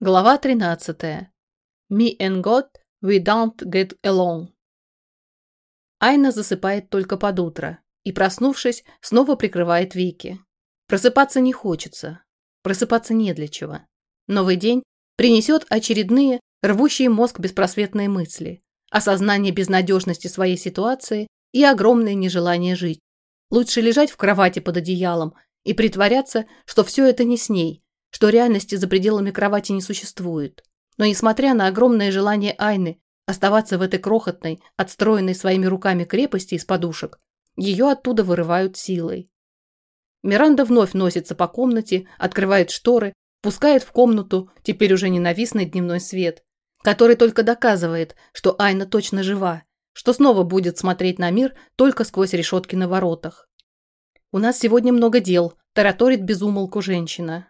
Глава 13. Me and God, we don't get along. Айна засыпает только под утро и, проснувшись, снова прикрывает веки. Просыпаться не хочется. Просыпаться не для чего. Новый день принесет очередные, рвущие мозг беспросветные мысли, осознание безнадежности своей ситуации и огромное нежелание жить. Лучше лежать в кровати под одеялом и притворяться, что все это не с ней – что реальности за пределами кровати не существует. Но несмотря на огромное желание Айны оставаться в этой крохотной, отстроенной своими руками крепости из подушек, ее оттуда вырывают силой. Миранда вновь носится по комнате, открывает шторы, пускает в комнату теперь уже ненавистный дневной свет, который только доказывает, что Айна точно жива, что снова будет смотреть на мир только сквозь решетки на воротах. «У нас сегодня много дел», – тараторит безумолку женщина.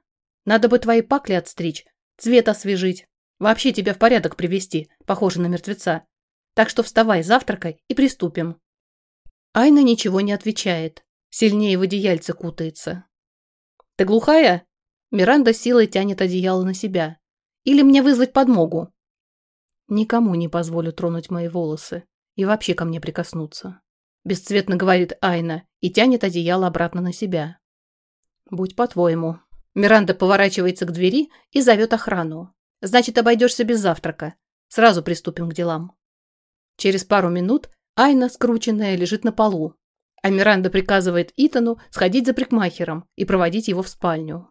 Надо бы твои пакли отстричь, цвет освежить. Вообще тебя в порядок привести, похоже на мертвеца. Так что вставай, завтракай и приступим. Айна ничего не отвечает. Сильнее в одеяльце кутается. Ты глухая? Миранда силой тянет одеяло на себя. Или мне вызвать подмогу? Никому не позволю тронуть мои волосы и вообще ко мне прикоснуться. Бесцветно говорит Айна и тянет одеяло обратно на себя. Будь по-твоему. Миранда поворачивается к двери и зовет охрану. Значит, обойдешься без завтрака. Сразу приступим к делам. Через пару минут Айна, скрученная, лежит на полу, а Миранда приказывает Итану сходить за прикмахером и проводить его в спальню.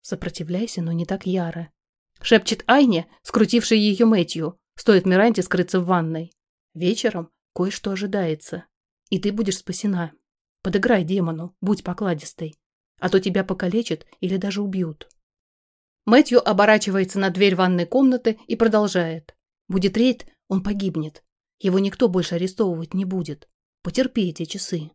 «Сопротивляйся, но не так яро», — шепчет Айне, скрутивший ее Мэтью, стоит Миранде скрыться в ванной. «Вечером кое-что ожидается, и ты будешь спасена. Подыграй демону, будь покладистой а то тебя покалечат или даже убьют. Мэтью оборачивается на дверь ванной комнаты и продолжает. Будет рейд, он погибнет. Его никто больше арестовывать не будет. Потерпи эти часы.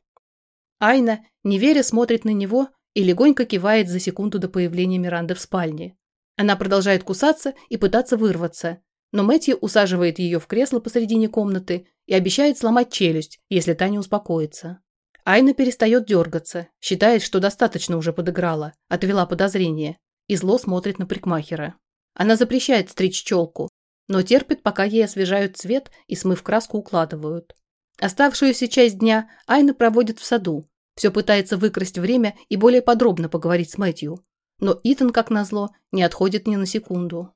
Айна, не веря, смотрит на него и легонько кивает за секунду до появления Миранды в спальне. Она продолжает кусаться и пытаться вырваться, но Мэтью усаживает ее в кресло посредине комнаты и обещает сломать челюсть, если та не успокоится. Айна перестает дергаться, считает, что достаточно уже подыграла, отвела подозрение, и зло смотрит на прикмахера. Она запрещает стричь челку, но терпит, пока ей освежают цвет и, смыв краску, укладывают. Оставшуюся часть дня Айна проводит в саду, все пытается выкрасть время и более подробно поговорить с Мэтью. Но Итан, как назло, не отходит ни на секунду.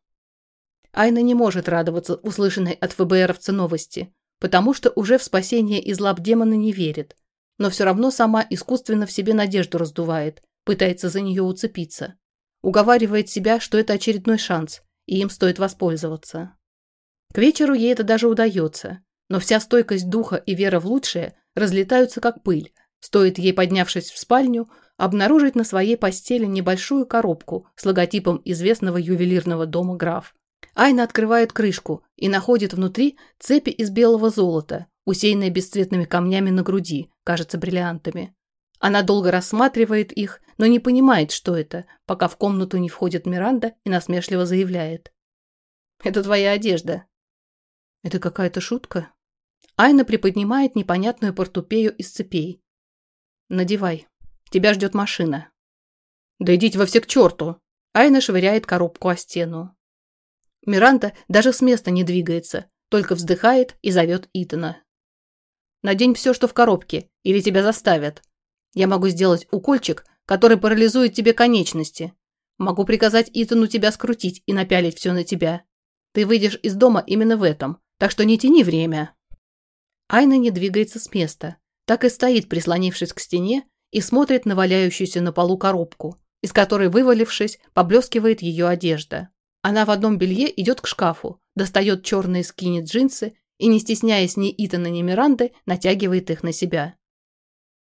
Айна не может радоваться услышанной от ФБРовца новости, потому что уже в спасение из лап демона не верит – но все равно сама искусственно в себе надежду раздувает, пытается за нее уцепиться. Уговаривает себя, что это очередной шанс, и им стоит воспользоваться. К вечеру ей это даже удается, но вся стойкость духа и вера в лучшее разлетаются как пыль, стоит ей, поднявшись в спальню, обнаружить на своей постели небольшую коробку с логотипом известного ювелирного дома «Граф». Айна открывает крышку и находит внутри цепи из белого золота, усеянные бесцветными камнями на груди, кажется бриллиантами. Она долго рассматривает их, но не понимает, что это, пока в комнату не входит Миранда и насмешливо заявляет. «Это твоя одежда». «Это какая-то шутка?» Айна приподнимает непонятную портупею из цепей. «Надевай. Тебя ждет машина». «Да идите во все к черту!» Айна швыряет коробку о стену. Миранда даже с места не двигается, только вздыхает и зовет Итана. Надень все, что в коробке, или тебя заставят. Я могу сделать укольчик, который парализует тебе конечности. Могу приказать Итану тебя скрутить и напялить все на тебя. Ты выйдешь из дома именно в этом, так что не тяни время». Айна не двигается с места, так и стоит, прислонившись к стене, и смотрит на валяющуюся на полу коробку, из которой, вывалившись, поблескивает ее одежда. Она в одном белье идет к шкафу, достает черные скини джинсы и, не стесняясь ни Итана, ни Миранды, натягивает их на себя.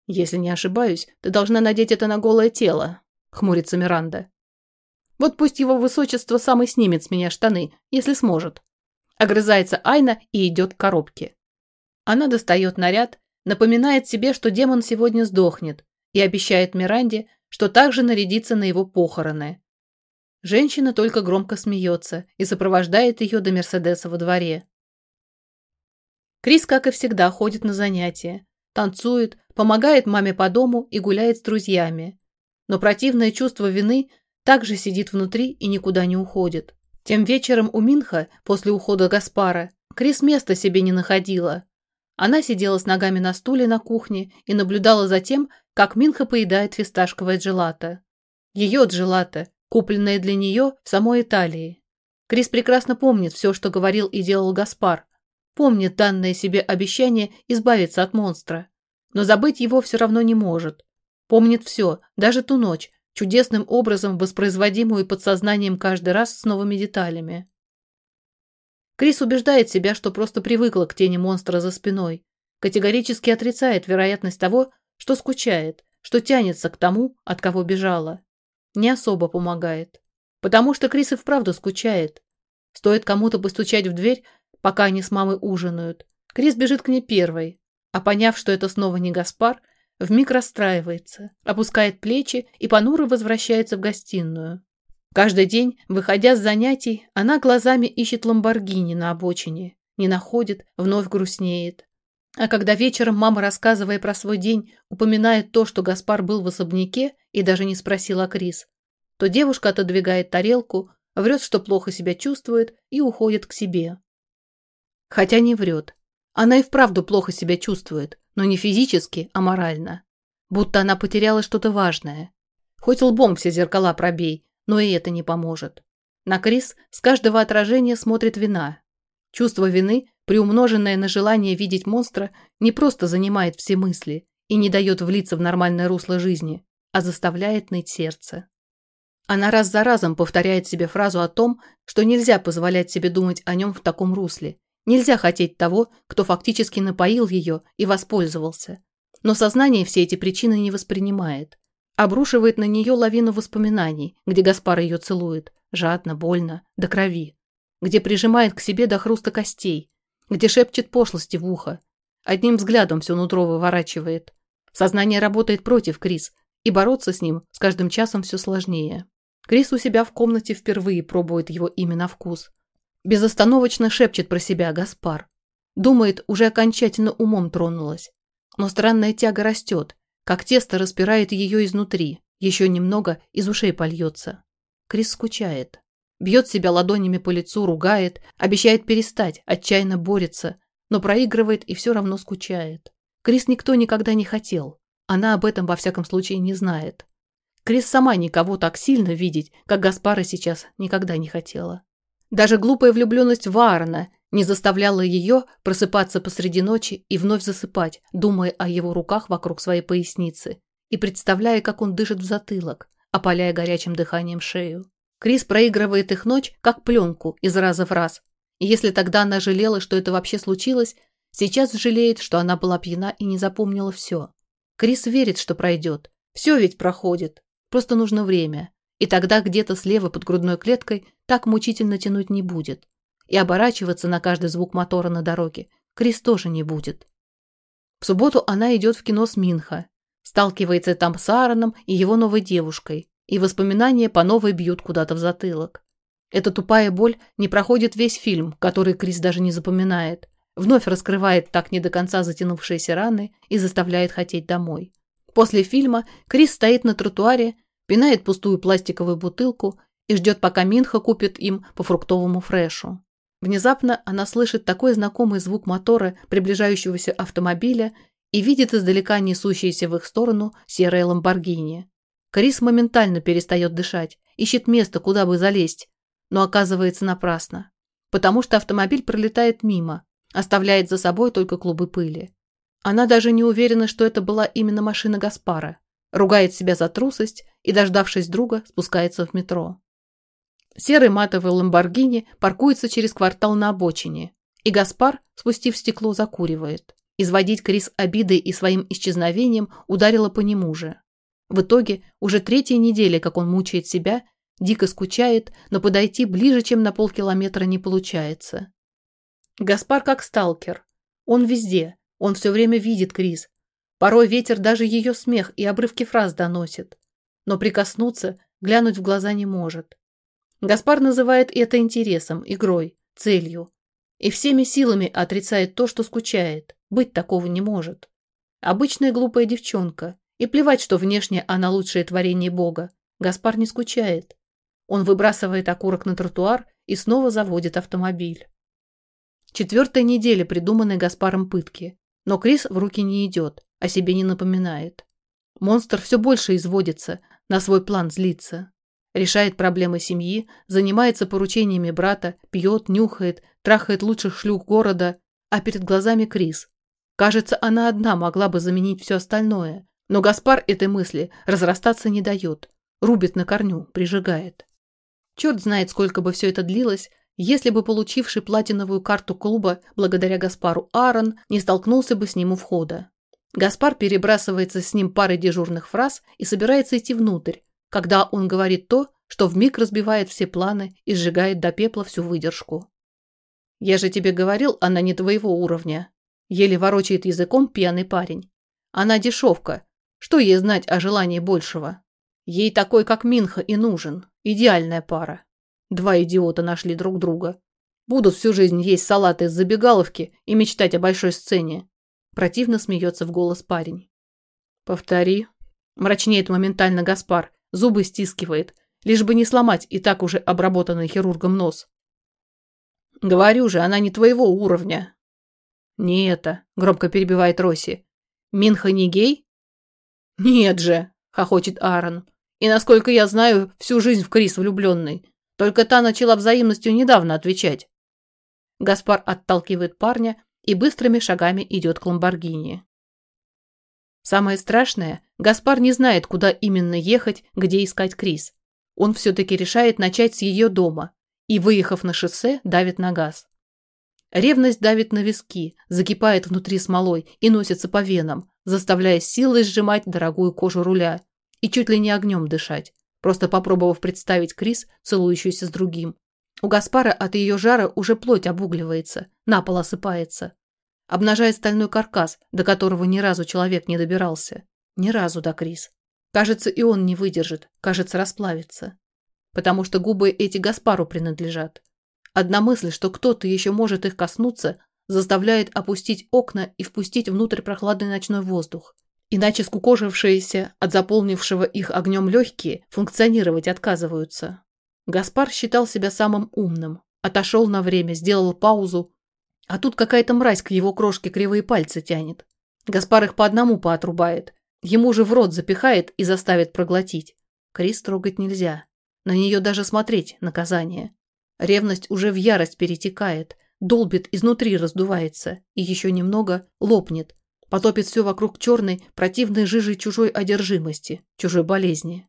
«Если не ошибаюсь, ты должна надеть это на голое тело», — хмурится Миранда. «Вот пусть его высочество сам и снимет с меня штаны, если сможет». Огрызается Айна и идет к коробке. Она достает наряд, напоминает себе, что демон сегодня сдохнет, и обещает Миранде, что также нарядится на его похороны. Женщина только громко смеется и сопровождает ее до Мерседеса во дворе. Крис, как и всегда, ходит на занятия, танцует, помогает маме по дому и гуляет с друзьями. Но противное чувство вины также сидит внутри и никуда не уходит. Тем вечером у Минха, после ухода Гаспара, Крис места себе не находила. Она сидела с ногами на стуле на кухне и наблюдала за тем, как Минха поедает фисташковое джелато. Ее джелато, купленное для нее в самой Италии. Крис прекрасно помнит все, что говорил и делал Гаспар. Помнит данное себе обещание избавиться от монстра. Но забыть его все равно не может. Помнит все, даже ту ночь, чудесным образом воспроизводимую подсознанием каждый раз с новыми деталями. Крис убеждает себя, что просто привыкла к тени монстра за спиной, категорически отрицает вероятность того, что скучает, что тянется к тому, от кого бежала. Не особо помогает. Потому что Крис и вправду скучает. Стоит кому-то постучать в дверь, пока они с мамой ужинают. Крис бежит к ней первой, а поняв, что это снова не Гаспар, вмиг расстраивается, опускает плечи и понуро возвращается в гостиную. Каждый день, выходя с занятий, она глазами ищет ламборгини на обочине, не находит, вновь грустнеет. А когда вечером мама, рассказывая про свой день, упоминает то, что Гаспар был в особняке и даже не спросил о Крис, то девушка отодвигает тарелку, врет, что плохо себя чувствует и уходит к себе. Хотя не врет. Она и вправду плохо себя чувствует, но не физически, а морально. Будто она потеряла что-то важное. Хоть лбом все зеркала пробей, но и это не поможет. На Крис с каждого отражения смотрит вина. Чувство вины, приумноженное на желание видеть монстра, не просто занимает все мысли и не дает влиться в нормальное русло жизни, а заставляет ныть сердце. Она раз за разом повторяет себе фразу о том, что нельзя позволять себе думать о нем в таком русле. Нельзя хотеть того, кто фактически напоил ее и воспользовался. Но сознание все эти причины не воспринимает. Обрушивает на нее лавину воспоминаний, где Гаспар ее целует, жадно, больно, до крови. Где прижимает к себе до хруста костей, где шепчет пошлости в ухо. Одним взглядом все нутро выворачивает. Сознание работает против Крис, и бороться с ним с каждым часом все сложнее. Крис у себя в комнате впервые пробует его имя на вкус. Безостановочно шепчет про себя Гаспар. Думает, уже окончательно умом тронулась. Но странная тяга растет, как тесто распирает ее изнутри. Еще немного из ушей польется. Крис скучает. Бьет себя ладонями по лицу, ругает, обещает перестать, отчаянно борется, но проигрывает и все равно скучает. Крис никто никогда не хотел. Она об этом во всяком случае не знает. Крис сама никого так сильно видеть, как Гаспара сейчас никогда не хотела. Даже глупая влюбленность в Аарона не заставляла ее просыпаться посреди ночи и вновь засыпать, думая о его руках вокруг своей поясницы и представляя, как он дышит в затылок, опаляя горячим дыханием шею. Крис проигрывает их ночь, как пленку, из раза в раз. И если тогда она жалела, что это вообще случилось, сейчас жалеет, что она была пьяна и не запомнила все. Крис верит, что пройдет. Все ведь проходит. Просто нужно время. И тогда где-то слева под грудной клеткой так мучительно тянуть не будет. И оборачиваться на каждый звук мотора на дороге Крис тоже не будет. В субботу она идет в кино с Минха. Сталкивается там с Аароном и его новой девушкой. И воспоминания по новой бьют куда-то в затылок. Эта тупая боль не проходит весь фильм, который Крис даже не запоминает. Вновь раскрывает так не до конца затянувшиеся раны и заставляет хотеть домой. После фильма Крис стоит на тротуаре пинает пустую пластиковую бутылку и ждет, пока Минха купит им по фруктовому фрешу. Внезапно она слышит такой знакомый звук мотора приближающегося автомобиля и видит издалека несущиеся в их сторону серое ламборгини. Крис моментально перестает дышать, ищет место, куда бы залезть, но оказывается напрасно, потому что автомобиль пролетает мимо, оставляет за собой только клубы пыли. Она даже не уверена, что это была именно машина Гаспара ругает себя за трусость и, дождавшись друга, спускается в метро. Серый матовый ламборгини паркуется через квартал на обочине, и Гаспар, спустив стекло, закуривает. Изводить Крис обидой и своим исчезновением ударило по нему же. В итоге, уже третья неделя, как он мучает себя, дико скучает, но подойти ближе, чем на полкилометра не получается. Гаспар как сталкер. Он везде, он все время видит Крис, Порой ветер даже ее смех и обрывки фраз доносит. Но прикоснуться, глянуть в глаза не может. Гаспар называет это интересом, игрой, целью. И всеми силами отрицает то, что скучает. Быть такого не может. Обычная глупая девчонка. И плевать, что внешне она лучшее творение Бога. Гаспар не скучает. Он выбрасывает окурок на тротуар и снова заводит автомобиль. Четвертая неделя придуманной Гаспаром пытки, но Крис в руки не идет, о себе не напоминает. Монстр все больше изводится, на свой план злится. Решает проблемы семьи, занимается поручениями брата, пьет, нюхает, трахает лучших шлюх города, а перед глазами Крис. Кажется, она одна могла бы заменить все остальное, но Гаспар этой мысли разрастаться не дает, рубит на корню, прижигает. Черт знает, сколько бы все это длилось, если бы получивший платиновую карту клуба благодаря Гаспару Аарон не столкнулся бы с ним у входа. Гаспар перебрасывается с ним парой дежурных фраз и собирается идти внутрь, когда он говорит то, что вмиг разбивает все планы и сжигает до пепла всю выдержку. «Я же тебе говорил, она не твоего уровня», – еле ворочает языком пьяный парень. «Она дешевка. Что ей знать о желании большего? Ей такой, как Минха, и нужен. Идеальная пара. Два идиота нашли друг друга. Будут всю жизнь есть салаты из забегаловки и мечтать о большой сцене. Противно смеется в голос парень. Повтори. Мрачнеет моментально Гаспар. Зубы стискивает. Лишь бы не сломать и так уже обработанный хирургом нос. Говорю же, она не твоего уровня. Не это, громко перебивает Росси. Минха не гей? Нет же, хохочет Аарон. И, насколько я знаю, всю жизнь в Крис влюбленный. Только та начала взаимностью недавно отвечать. Гаспар отталкивает парня и быстрыми шагами идет к Ламборгини. Самое страшное, Гаспар не знает, куда именно ехать, где искать Крис. Он все-таки решает начать с ее дома и, выехав на шоссе, давит на газ. Ревность давит на виски, закипает внутри смолой и носится по венам, заставляя силой сжимать дорогую кожу руля и чуть ли не огнем дышать, просто попробовав представить Крис, целующуюся с другим. У Гаспара от ее жара уже плоть обугливается, на пол осыпается. Обнажает стальной каркас, до которого ни разу человек не добирался. Ни разу до Крис. Кажется, и он не выдержит, кажется, расплавится. Потому что губы эти Гаспару принадлежат. Одна мысль, что кто-то еще может их коснуться, заставляет опустить окна и впустить внутрь прохладный ночной воздух. Иначе скукожившиеся от заполнившего их огнем легкие функционировать отказываются. Гаспар считал себя самым умным, отошел на время, сделал паузу, а тут какая-то мразь к его крошке кривые пальцы тянет. Гаспар их по одному поотрубает, ему же в рот запихает и заставит проглотить. Крис трогать нельзя, на нее даже смотреть наказание. Ревность уже в ярость перетекает, долбит, изнутри раздувается и еще немного лопнет, потопит все вокруг черной, противной жижи чужой одержимости, чужой болезни.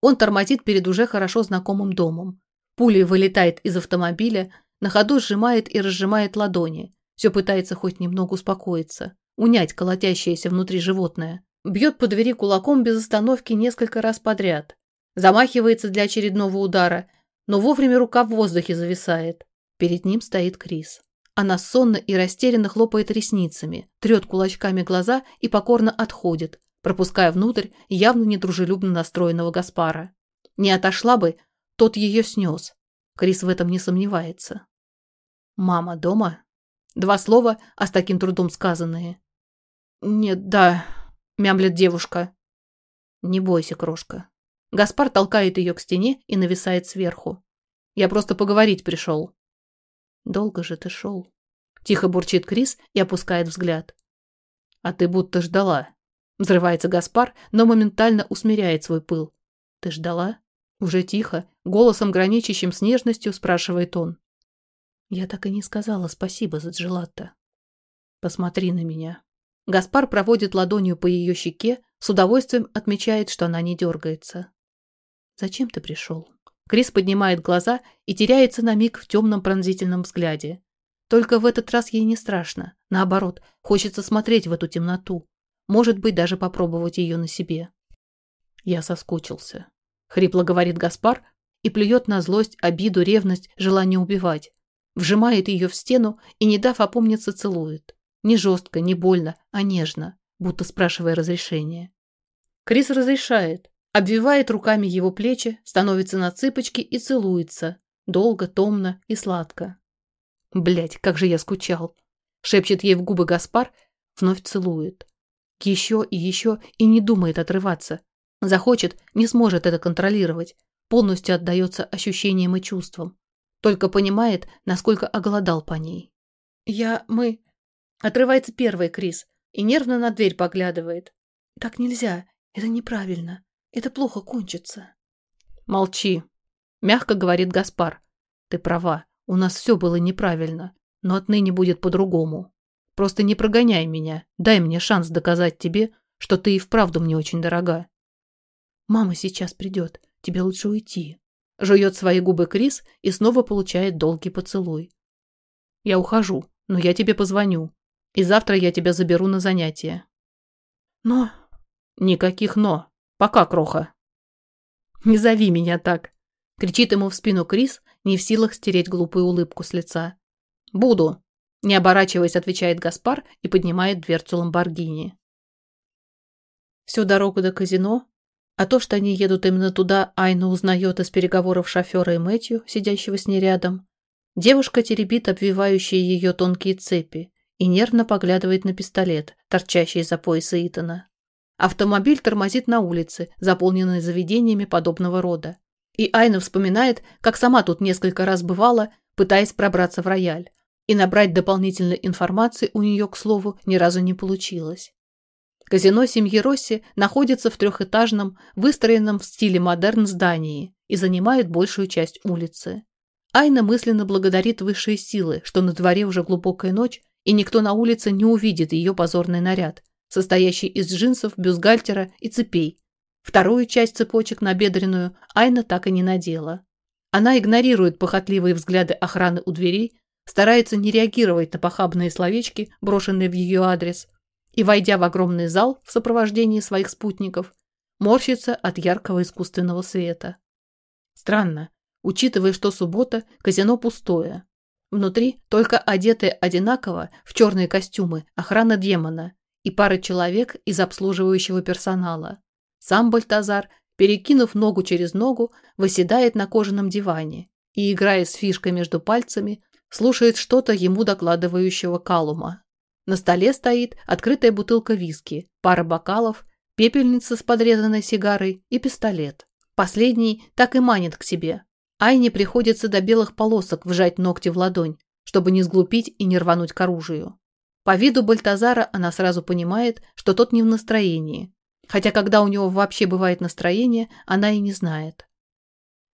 Он тормозит перед уже хорошо знакомым домом. Пулей вылетает из автомобиля, на ходу сжимает и разжимает ладони. Все пытается хоть немного успокоиться, унять колотящееся внутри животное. Бьет по двери кулаком без остановки несколько раз подряд. Замахивается для очередного удара, но вовремя рука в воздухе зависает. Перед ним стоит Крис. Она сонно и растерянно хлопает ресницами, трет кулачками глаза и покорно отходит, пропуская внутрь явно недружелюбно настроенного Гаспара. Не отошла бы, тот ее снес. Крис в этом не сомневается. «Мама дома?» Два слова, а с таким трудом сказанные. «Нет, да», — мямлет девушка. «Не бойся, крошка». Гаспар толкает ее к стене и нависает сверху. «Я просто поговорить пришел». «Долго же ты шел?» Тихо бурчит Крис и опускает взгляд. «А ты будто ждала». Взрывается Гаспар, но моментально усмиряет свой пыл. «Ты ждала?» Уже тихо, голосом граничащим с нежностью, спрашивает он. «Я так и не сказала спасибо за джелатто. Посмотри на меня». Гаспар проводит ладонью по ее щеке, с удовольствием отмечает, что она не дергается. «Зачем ты пришел?» Крис поднимает глаза и теряется на миг в темном пронзительном взгляде. Только в этот раз ей не страшно. Наоборот, хочется смотреть в эту темноту. Может быть, даже попробовать ее на себе. Я соскучился. Хрипло говорит Гаспар и плюет на злость, обиду, ревность, желание убивать. Вжимает ее в стену и, не дав опомниться, целует. Не жестко, не больно, а нежно, будто спрашивая разрешения. Крис разрешает, обвивает руками его плечи, становится на цыпочки и целуется. Долго, томно и сладко. Блять, как же я скучал. Шепчет ей в губы Гаспар, вновь целует. Еще и еще и не думает отрываться. Захочет, не сможет это контролировать. Полностью отдается ощущениям и чувствам. только понимает, насколько оголодал по ней. «Я... мы...» Отрывается первый Крис и нервно на дверь поглядывает. «Так нельзя. Это неправильно. Это плохо кончится». «Молчи», — мягко говорит Гаспар. «Ты права. У нас все было неправильно. Но отныне будет по-другому. Просто не прогоняй меня. Дай мне шанс доказать тебе, что ты и вправду мне очень дорога». «Мама сейчас придет. Тебе лучше уйти». Жует свои губы Крис и снова получает долгий поцелуй. «Я ухожу, но я тебе позвоню. И завтра я тебя заберу на занятия». «Но...» «Никаких «но». Пока, Кроха». «Не зови меня так», — кричит ему в спину Крис, не в силах стереть глупую улыбку с лица. «Буду», — не оборачиваясь, отвечает Гаспар и поднимает дверцу Ламборгини. Всю дорогу до казино а то, что они едут именно туда, Айна узнает из переговоров шофера и Мэтью, сидящего с ней рядом. Девушка теребит обвивающие ее тонкие цепи и нервно поглядывает на пистолет, торчащий из-за пояса Итана. Автомобиль тормозит на улице, заполненной заведениями подобного рода. И Айна вспоминает, как сама тут несколько раз бывала, пытаясь пробраться в рояль. И набрать дополнительной информации у нее, к слову, ни разу не получилось. Казино семьи Росси находится в трехэтажном, выстроенном в стиле модерн здании и занимает большую часть улицы. Айна мысленно благодарит высшие силы, что на дворе уже глубокая ночь, и никто на улице не увидит ее позорный наряд, состоящий из джинсов, бюстгальтера и цепей. Вторую часть цепочек на бедренную Айна так и не надела. Она игнорирует похотливые взгляды охраны у дверей, старается не реагировать на похабные словечки, брошенные в ее адрес, и, войдя в огромный зал в сопровождении своих спутников, морщится от яркого искусственного света. Странно, учитывая, что суббота, казино пустое. Внутри только одетые одинаково в черные костюмы охрана демона и пара человек из обслуживающего персонала. Сам Бальтазар, перекинув ногу через ногу, выседает на кожаном диване и, играя с фишкой между пальцами, слушает что-то ему докладывающего Калума. На столе стоит открытая бутылка виски, пара бокалов, пепельница с подрезанной сигарой и пистолет. Последний так и манит к себе. Айне приходится до белых полосок вжать ногти в ладонь, чтобы не сглупить и не рвануть к оружию. По виду Бальтазара она сразу понимает, что тот не в настроении, хотя когда у него вообще бывает настроение, она и не знает.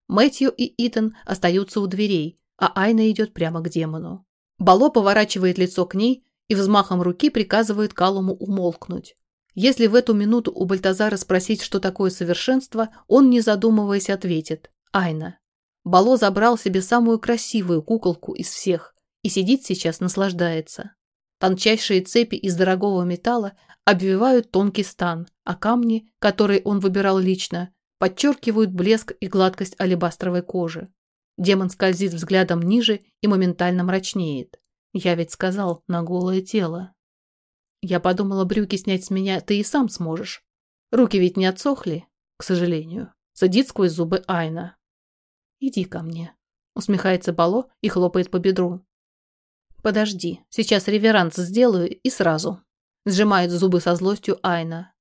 Мэтью и Итан остаются у дверей, а Айна идет прямо к демону. Бало поворачивает лицо к ней, и взмахом руки приказывает Калуму умолкнуть. Если в эту минуту у Бальтазара спросить, что такое совершенство, он, не задумываясь, ответит «Айна». Бало забрал себе самую красивую куколку из всех и сидит сейчас, наслаждается. Тончайшие цепи из дорогого металла обвивают тонкий стан, а камни, которые он выбирал лично, подчеркивают блеск и гладкость алебастровой кожи. Демон скользит взглядом ниже и моментально мрачнеет. Я ведь сказал, на голое тело. Я подумала, брюки снять с меня ты и сам сможешь. Руки ведь не отсохли, к сожалению. Садит сквозь зубы Айна. Иди ко мне. Усмехается Бало и хлопает по бедру. Подожди, сейчас реверанс сделаю и сразу. Сжимает зубы со злостью Айна.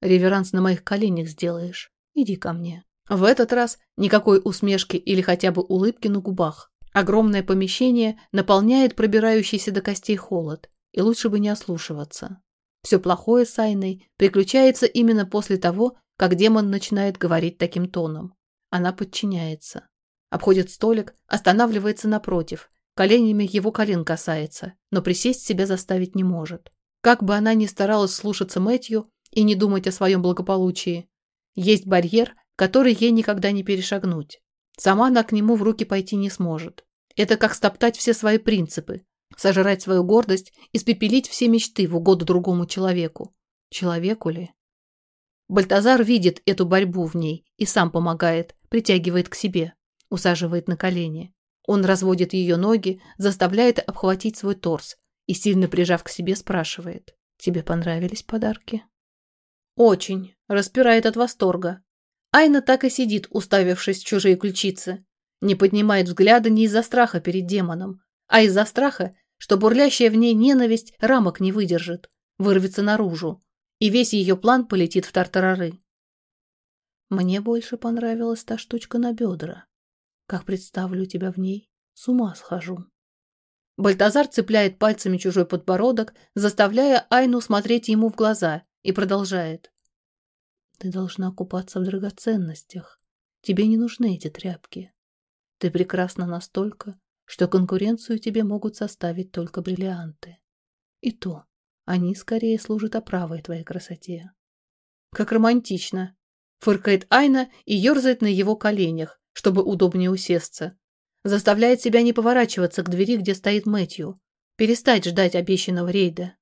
Реверанс на моих коленях сделаешь. Иди ко мне. В этот раз никакой усмешки или хотя бы улыбки на губах. Огромное помещение наполняет пробирающийся до костей холод, и лучше бы не ослушиваться. Все плохое с Айной приключается именно после того, как демон начинает говорить таким тоном. Она подчиняется. Обходит столик, останавливается напротив, коленями его колен касается, но присесть себя заставить не может. Как бы она ни старалась слушаться Мэтью и не думать о своем благополучии, есть барьер, который ей никогда не перешагнуть. Сама она к нему в руки пойти не сможет. Это как стоптать все свои принципы, сожрать свою гордость, испепелить все мечты в угоду другому человеку. Человеку ли? Бальтазар видит эту борьбу в ней и сам помогает, притягивает к себе, усаживает на колени. Он разводит ее ноги, заставляет обхватить свой торс и, сильно прижав к себе, спрашивает. «Тебе понравились подарки?» «Очень», распирает от восторга. Айна так и сидит, уставившись в чужие ключицы, не поднимает взгляда не из-за страха перед демоном, а из-за страха, что бурлящая в ней ненависть рамок не выдержит, вырвется наружу, и весь ее план полетит в тартарары. Мне больше понравилась та штучка на бедра. Как представлю тебя в ней, с ума схожу. Бальтазар цепляет пальцами чужой подбородок, заставляя Айну смотреть ему в глаза, и продолжает. Ты должна купаться в драгоценностях. Тебе не нужны эти тряпки. Ты прекрасна настолько, что конкуренцию тебе могут составить только бриллианты. И то, они скорее служат оправой твоей красоте. Как романтично. Фыркает Айна и ерзает на его коленях, чтобы удобнее усесться. Заставляет себя не поворачиваться к двери, где стоит Мэтью. Перестать ждать обещанного рейда.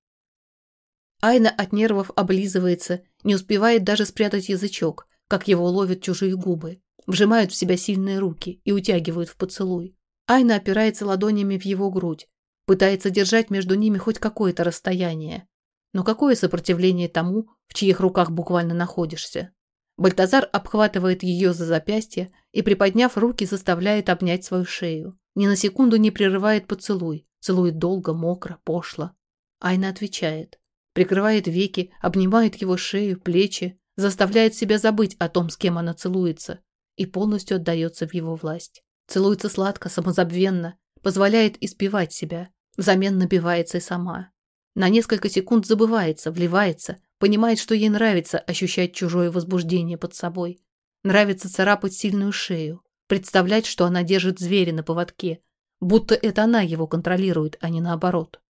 Айна от нервов облизывается, не успевает даже спрятать язычок, как его ловят чужие губы, вжимают в себя сильные руки и утягивают в поцелуй. Айна опирается ладонями в его грудь, пытается держать между ними хоть какое-то расстояние. Но какое сопротивление тому, в чьих руках буквально находишься? Бальтазар обхватывает ее за запястье и, приподняв руки, заставляет обнять свою шею. Ни на секунду не прерывает поцелуй, целует долго, мокро, пошло. Айна отвечает. Прикрывает веки, обнимает его шею, плечи, заставляет себя забыть о том, с кем она целуется, и полностью отдается в его власть. Целуется сладко, самозабвенно, позволяет испевать себя, взамен набивается и сама. На несколько секунд забывается, вливается, понимает, что ей нравится ощущать чужое возбуждение под собой. Нравится царапать сильную шею, представлять, что она держит зверя на поводке, будто это она его контролирует, а не наоборот.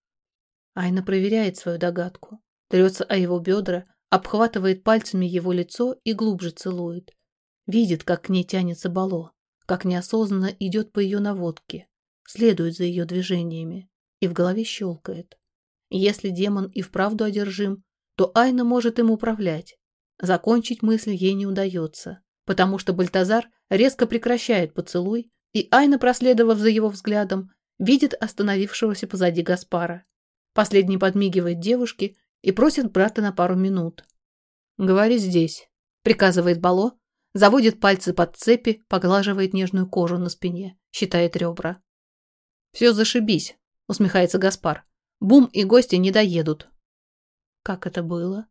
Айна проверяет свою догадку, трется о его бедра, обхватывает пальцами его лицо и глубже целует. Видит, как к ней тянется Бало, как неосознанно идет по ее наводке, следует за ее движениями и в голове щелкает. Если демон и вправду одержим, то Айна может им управлять. Закончить мысль ей не удается, потому что Бальтазар резко прекращает поцелуй, и Айна, проследовав за его взглядом, видит остановившегося позади Гаспара. Последний подмигивает девушке и просит брата на пару минут. «Говори здесь», — приказывает Бало, заводит пальцы под цепи, поглаживает нежную кожу на спине, считает ребра. «Все зашибись», — усмехается Гаспар. «Бум и гости не доедут». «Как это было?»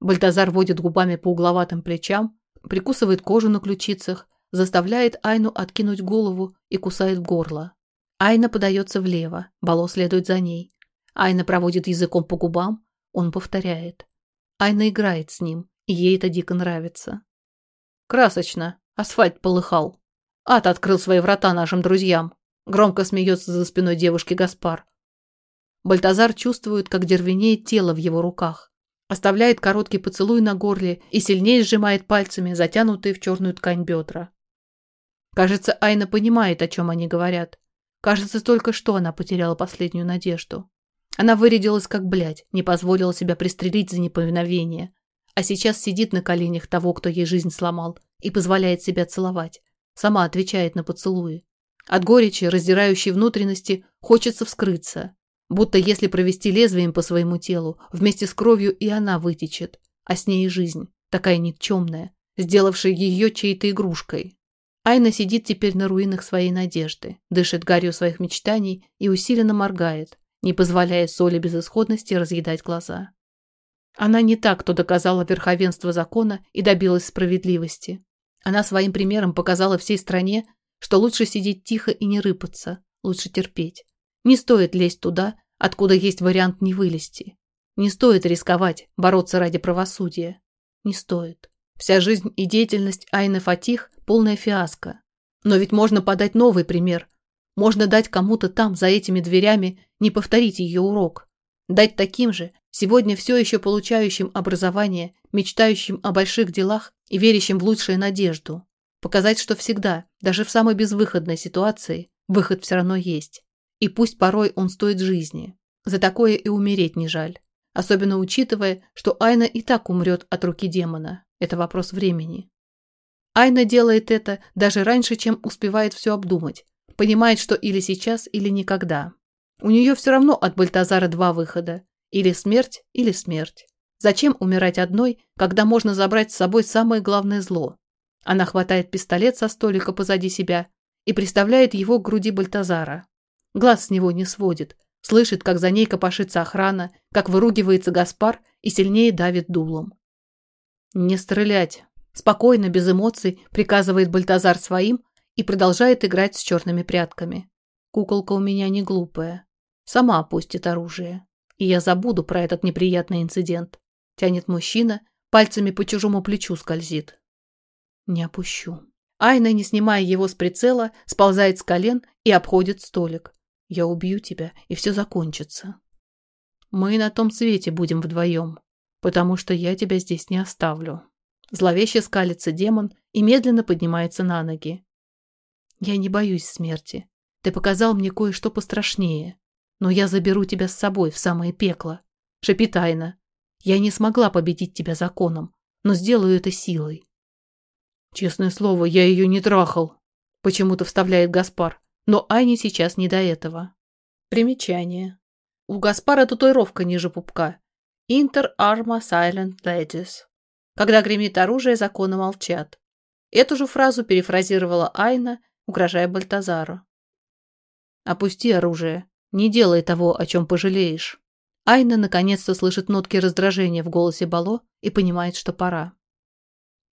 Бальтазар водит губами по угловатым плечам, прикусывает кожу на ключицах, заставляет Айну откинуть голову и кусает горло. Айна подается влево, Бало следует за ней. Айна проводит языком по губам, он повторяет. Айна играет с ним, и ей это дико нравится. Красочно. Асфальт полыхал. Ад открыл свои врата нашим друзьям. Громко смеется за спиной девушки Гаспар. Бальтазар чувствует, как дервенеет тело в его руках. Оставляет короткий поцелуй на горле и сильнее сжимает пальцами затянутые в черную ткань бедра. Кажется, Айна понимает, о чем они говорят. Кажется, только что она потеряла последнюю надежду. Она вырядилась как блядь, не позволила себя пристрелить за неповиновение. А сейчас сидит на коленях того, кто ей жизнь сломал, и позволяет себя целовать. Сама отвечает на поцелуи. От горечи, раздирающей внутренности, хочется вскрыться. Будто если провести лезвием по своему телу, вместе с кровью и она вытечет. А с ней и жизнь, такая никчемная, сделавшая ее чьей-то игрушкой. Айна сидит теперь на руинах своей надежды, дышит гарью своих мечтаний и усиленно моргает, не позволяя соли безысходности разъедать глаза. Она не та, кто доказала верховенство закона и добилась справедливости. Она своим примером показала всей стране, что лучше сидеть тихо и не рыпаться, лучше терпеть. Не стоит лезть туда, откуда есть вариант не вылезти. Не стоит рисковать, бороться ради правосудия. Не стоит. Вся жизнь и деятельность Айны Фатих – полная фиаско. Но ведь можно подать новый пример, можно дать кому-то там, за этими дверями, не повторить ее урок. Дать таким же, сегодня все еще получающим образование, мечтающим о больших делах и верящим в лучшую надежду. Показать, что всегда, даже в самой безвыходной ситуации, выход все равно есть. И пусть порой он стоит жизни. За такое и умереть не жаль. Особенно учитывая, что Айна и так умрет от руки демона. Это вопрос времени. Айна делает это даже раньше, чем успевает все обдумать, Понимает, что или сейчас, или никогда. У нее все равно от Бальтазара два выхода. Или смерть, или смерть. Зачем умирать одной, когда можно забрать с собой самое главное зло? Она хватает пистолет со столика позади себя и приставляет его к груди Бальтазара. Глаз с него не сводит, слышит, как за ней копошится охрана, как выругивается Гаспар и сильнее давит дулом. «Не стрелять!» Спокойно, без эмоций, приказывает Бальтазар своим и продолжает играть с черными прядками. Куколка у меня не глупая. Сама опустит оружие. И я забуду про этот неприятный инцидент. Тянет мужчина, пальцами по чужому плечу скользит. Не опущу. Айна, не снимая его с прицела, сползает с колен и обходит столик. Я убью тебя, и все закончится. Мы на том свете будем вдвоем, потому что я тебя здесь не оставлю. Зловеще скалится демон и медленно поднимается на ноги. Я не боюсь смерти. Ты показал мне кое-что пострашнее. Но я заберу тебя с собой в самое пекло. Шепи тайна. Я не смогла победить тебя законом, но сделаю это силой. Честное слово, я ее не трахал. Почему-то вставляет Гаспар. Но Айне сейчас не до этого. Примечание. У Гаспара татуировка ниже пупка. Inter Arma Silent Ladies. Когда гремит оружие, законы молчат. Эту же фразу перефразировала Айна, угрожая Бальтазару. «Опусти оружие. Не делай того, о чем пожалеешь». Айна наконец-то слышит нотки раздражения в голосе Бало и понимает, что пора.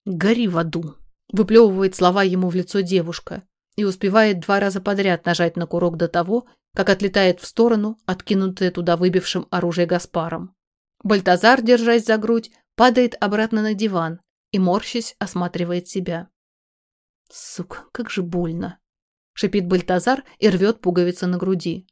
«Гори в аду!» Выплевывает слова ему в лицо девушка и успевает два раза подряд нажать на курок до того, как отлетает в сторону, откинутая туда выбившим оружие Гаспаром. Бальтазар, держась за грудь, падает обратно на диван и, морщись, осматривает себя. «Сука, как же больно!» — шипит Бальтазар и рвет пуговицы на груди.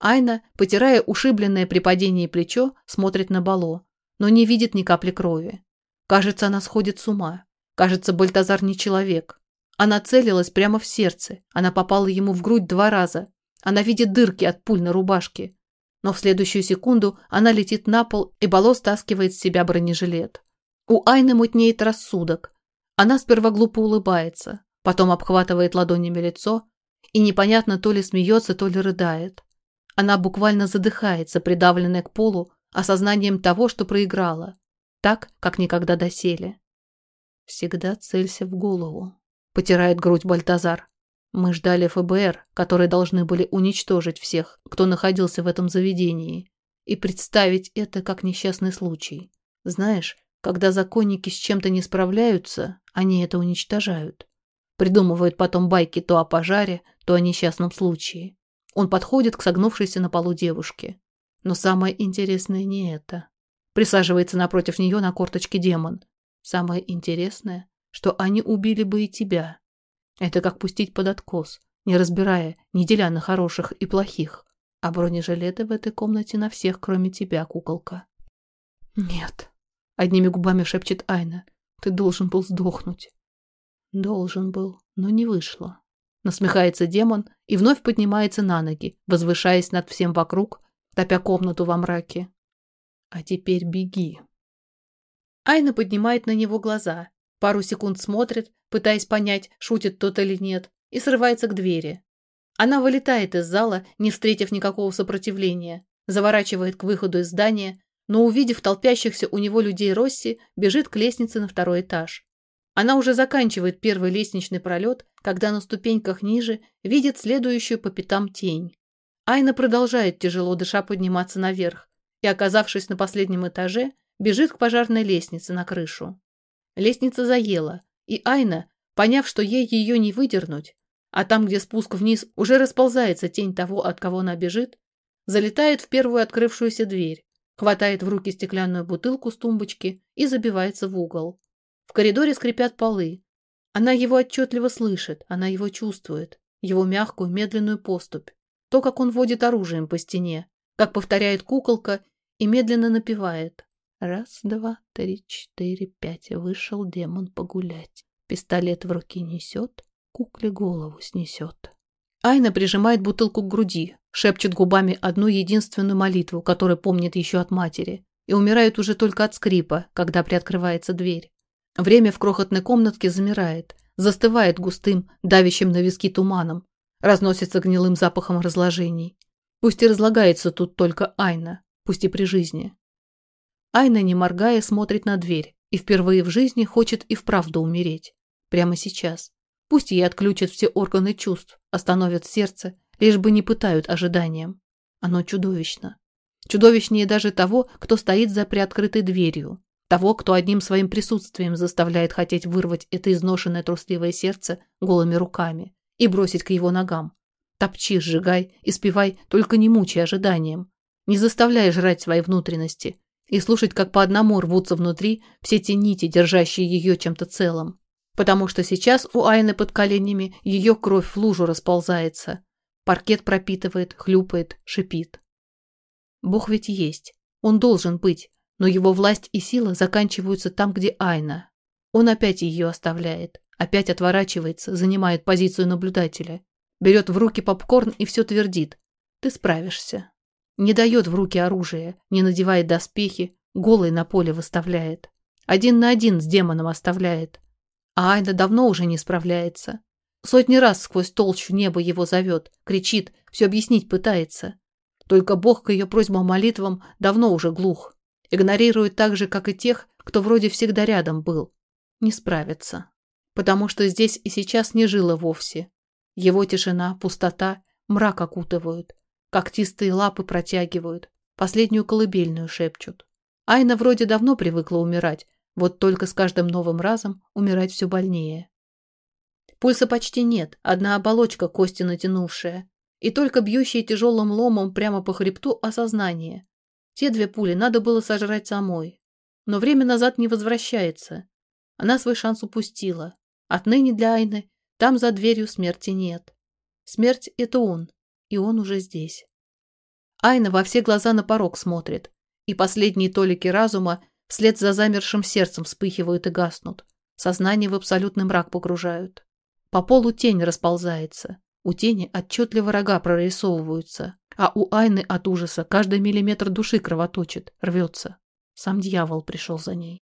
Айна, потирая ушибленное при падении плечо, смотрит на Бало, но не видит ни капли крови. Кажется, она сходит с ума. Кажется, Бальтазар не человек. Она целилась прямо в сердце. Она попала ему в грудь два раза. Она видит дырки от пуль на рубашке. Но в следующую секунду она летит на пол, и Бало стаскивает с себя бронежилет. У Айны мутнеет рассудок. Она сперва глупо улыбается, потом обхватывает ладонями лицо и непонятно то ли смеется, то ли рыдает. Она буквально задыхается, придавленная к полу, осознанием того, что проиграла. Так, как никогда доселе. Всегда целься в голову. Потирает грудь Бальтазар. Мы ждали ФБР, которые должны были уничтожить всех, кто находился в этом заведении, и представить это как несчастный случай. Знаешь, когда законники с чем-то не справляются, они это уничтожают. Придумывают потом байки то о пожаре, то о несчастном случае. Он подходит к согнувшейся на полу девушке. Но самое интересное не это. Присаживается напротив нее на корточке демон. Самое интересное, что они убили бы и тебя. Это как пустить под откос, не разбирая, не деля на хороших и плохих. А бронежилеты в этой комнате на всех, кроме тебя, куколка. Нет. Одними губами шепчет Айна. Ты должен был сдохнуть. Должен был, но не вышло. Насмехается демон и вновь поднимается на ноги, возвышаясь над всем вокруг, топя комнату во мраке. А теперь беги. Айна поднимает на него глаза, пару секунд смотрит, пытаясь понять, шутит тот или нет, и срывается к двери. Она вылетает из зала, не встретив никакого сопротивления, заворачивает к выходу из здания, но, увидев толпящихся у него людей Росси, бежит к лестнице на второй этаж. Она уже заканчивает первый лестничный пролет, когда на ступеньках ниже видит следующую по пятам тень. Айна продолжает тяжело дыша подниматься наверх и, оказавшись на последнем этаже, бежит к пожарной лестнице на крышу. Лестница заела, и Айна, поняв, что ей ее не выдернуть, а там, где спуск вниз, уже расползается тень того, от кого она бежит, залетает в первую открывшуюся дверь, хватает в руки стеклянную бутылку с тумбочки и забивается в угол. В коридоре скрипят полы. Она его отчетливо слышит, она его чувствует, его мягкую, медленную поступь, то, как он водит оружием по стене, как повторяет куколка и медленно напевает. Раз, два, три, четыре, пять. Вышел демон погулять. Пистолет в руки несет, кукле голову снесет. Айна прижимает бутылку к груди, шепчет губами одну единственную молитву, которую помнит еще от матери, и умирает уже только от скрипа, когда приоткрывается дверь. Время в крохотной комнатке замирает, застывает густым, давящим на виски туманом, разносится гнилым запахом разложений. Пусть и разлагается тут только Айна, пусть и при жизни. Айна, не моргая, смотрит на дверь и впервые в жизни хочет и вправду умереть. Прямо сейчас. Пусть ей отключат все органы чувств, остановят сердце, лишь бы не пытают ожиданием. Оно чудовищно. Чудовищнее даже того, кто стоит за приоткрытой дверью. Того, кто одним своим присутствием заставляет хотеть вырвать это изношенное трусливое сердце голыми руками и бросить к его ногам. Топчи, сжигай и спивай, только не мучай ожиданием. Не заставляй жрать свои внутренности и слушать, как по одному рвутся внутри все те нити, держащие ее чем-то целым. Потому что сейчас у Айны под коленями ее кровь в лужу расползается. Паркет пропитывает, хлюпает, шипит. Бог ведь есть. Он должен быть, но его власть и сила заканчиваются там, где Айна. Он опять ее оставляет, опять отворачивается, занимает позицию наблюдателя берет в руки попкорн и все твердит. Ты справишься. Не дает в руки оружие, не надевает доспехи, голый на поле выставляет. Один на один с демоном оставляет. А Айна давно уже не справляется. Сотни раз сквозь толщу неба его зовет, кричит, все объяснить пытается. Только Бог к ее просьбам-молитвам давно уже глух. Игнорирует так же, как и тех, кто вроде всегда рядом был. Не справится. Потому что здесь и сейчас не жило вовсе. Его тишина, пустота, мрак окутывают. Когтистые лапы протягивают. Последнюю колыбельную шепчут. Айна вроде давно привыкла умирать, вот только с каждым новым разом умирать все больнее. Пульса почти нет, одна оболочка кости натянувшая. И только бьющие тяжелым ломом прямо по хребту осознание. Те две пули надо было сожрать самой. Но время назад не возвращается. Она свой шанс упустила. Отныне для Айны там за дверью смерти нет. Смерть — это он, и он уже здесь. Айна во все глаза на порог смотрит, и последние толики разума вслед за замершим сердцем вспыхивают и гаснут. Сознание в абсолютный мрак погружают. По полу тень расползается. У тени отчетливо рога прорисовываются, а у Айны от ужаса каждый миллиметр души кровоточит, рвется. Сам дьявол пришел за ней.